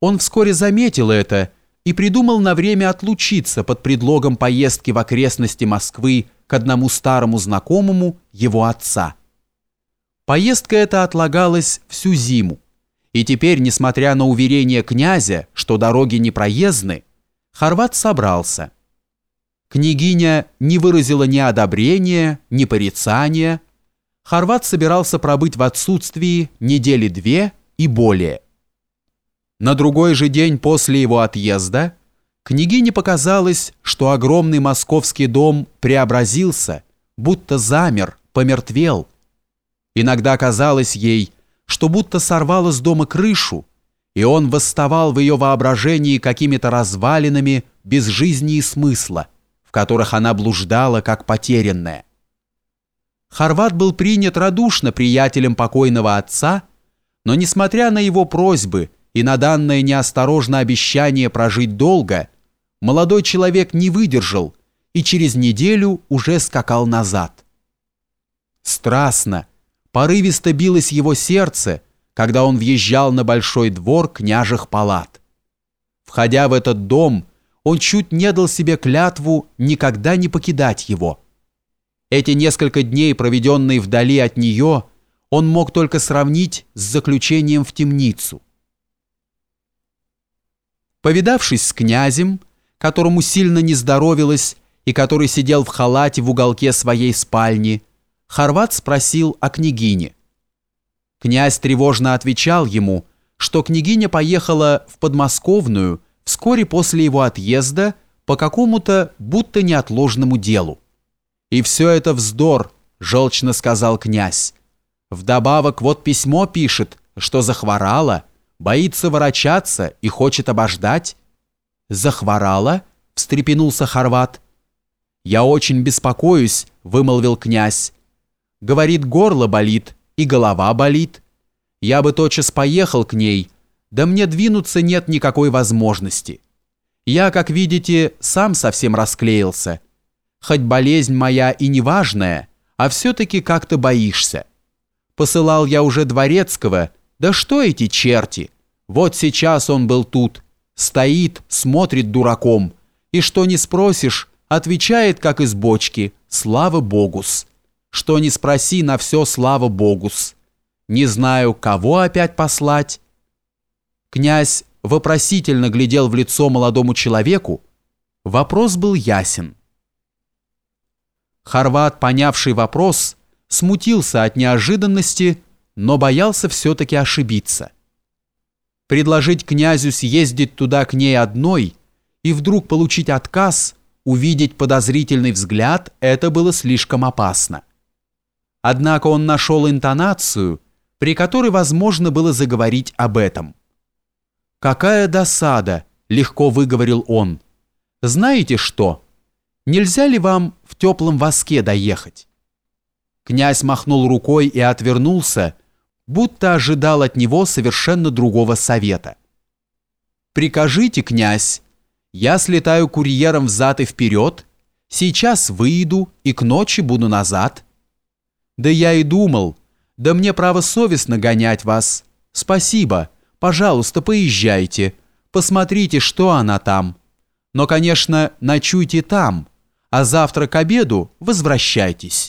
Он вскоре заметил это и придумал на время отлучиться под предлогом поездки в окрестности Москвы к одному старому знакомому его отца. Поездка эта отлагалась всю зиму, и теперь, несмотря на уверение князя, что дороги непроездны, Хорват собрался. Княгиня не выразила ни одобрения, ни порицания. Хорват собирался пробыть в отсутствии недели две и более – на другой же день после его отъезда княгине показалось, что огромный московский дом преобразился, будто замер, помертвел. Иногда казалось ей, что будто сорвало с дома крышу, и он восставал в ее воображении какими-то развалинами без жизни и смысла, в которых она блуждала, как потерянная. Хорват был принят радушно приятелем покойного отца, но, несмотря на его просьбы и на данное неосторожно обещание прожить долго, молодой человек не выдержал и через неделю уже скакал назад. Страстно, порывисто билось его сердце, когда он въезжал на большой двор княжих палат. Входя в этот дом, он чуть не дал себе клятву никогда не покидать его. Эти несколько дней, проведенные вдали от нее, он мог только сравнить с заключением в темницу. Повидавшись с князем, которому сильно не здоровилось и который сидел в халате в уголке своей спальни, Хорват спросил о княгине. Князь тревожно отвечал ему, что княгиня поехала в подмосковную вскоре после его отъезда по какому-то будто неотложному делу. «И все это вздор», – желчно сказал князь. «Вдобавок вот письмо пишет, что захворала, боится ворочаться и хочет обождать. Захворала? встрепенулся Хорват. Я очень беспокоюсь, вымолвил князь. Говорит, горло болит и голова болит. Я бы тотчас поехал к ней, да мне двинуться нет никакой возможности. Я, как видите, сам совсем расклеился. Хоть болезнь моя и неважная, а все-таки как-то боишься. Посылал я уже Дворецкого, да что эти черти? Вот сейчас он был тут, стоит, смотрит дураком, и что не спросишь, отвечает, как из бочки, «Слава Богус». Что не спроси, на все «Слава Богус». Не знаю, кого опять послать. Князь вопросительно глядел в лицо молодому человеку. Вопрос был ясен. Хорват, понявший вопрос, смутился от неожиданности, но боялся все-таки ошибиться. Предложить князю съездить туда к ней одной и вдруг получить отказ, увидеть подозрительный взгляд, это было слишком опасно. Однако он нашел интонацию, при которой возможно было заговорить об этом. «Какая досада!» – легко выговорил он. «Знаете что? Нельзя ли вам в теплом воске доехать?» Князь махнул рукой и отвернулся, будто ожидал от него совершенно другого совета. «Прикажите, князь, я слетаю курьером взад и вперед, сейчас выйду и к ночи буду назад». «Да я и думал, да мне право совестно гонять вас. Спасибо, пожалуйста, поезжайте, посмотрите, что она там. Но, конечно, ночуйте там, а завтра к обеду возвращайтесь».